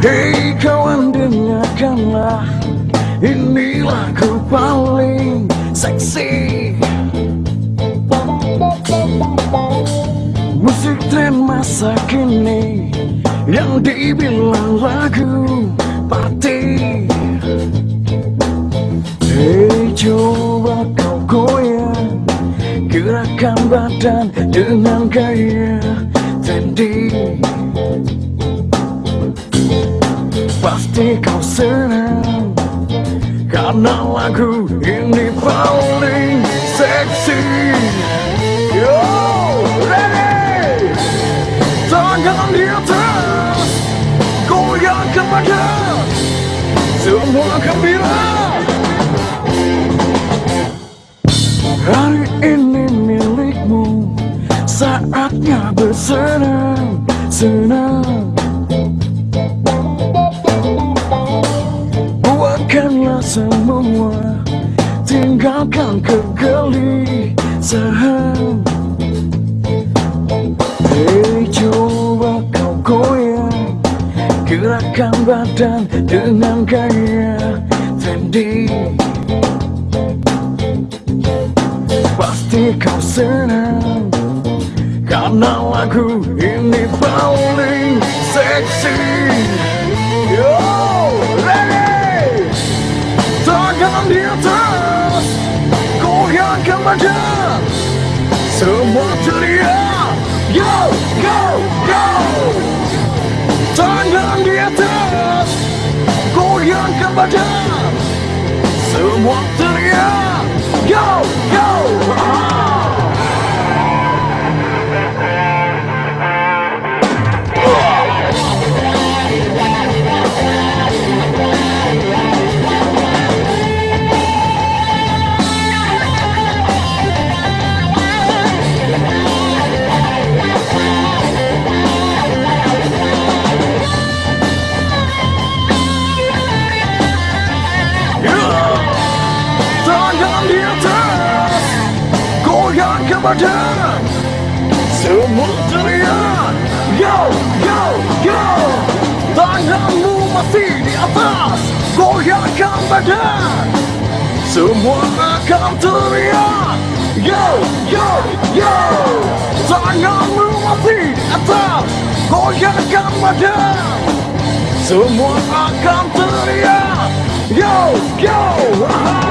Hei kawan dengarkanlah Ini lagu paling seksi. Musik tren masa kini Yang dibilang lagu party Hei coba kau goyang Gerakan badan dengan gaya trendy. Pasti kau senang Karena lagu ini paling seksi. Yo, ready? Tangan di atas Goyangkan badan Semua gembira. Hari ini milikmu Saatnya bersenang Senang Gerakan badan dengan gaya trendy Pasti kau senang Karena lagu ini paling seksi Yo, ready. Tangan di atas Goyangkan badan Semua teriak Yo, go, go Goyangkan badan Semua teriak Go, go Badan Semua teriak Yo, yo, yo. Tanganmu masih di atas. Goyangkan badan. Semua akan teriak. Yo, yo, yo. Tanganmu masih di atas. Goyangkan badan. Semua akan teriak. Yo, yo, ah.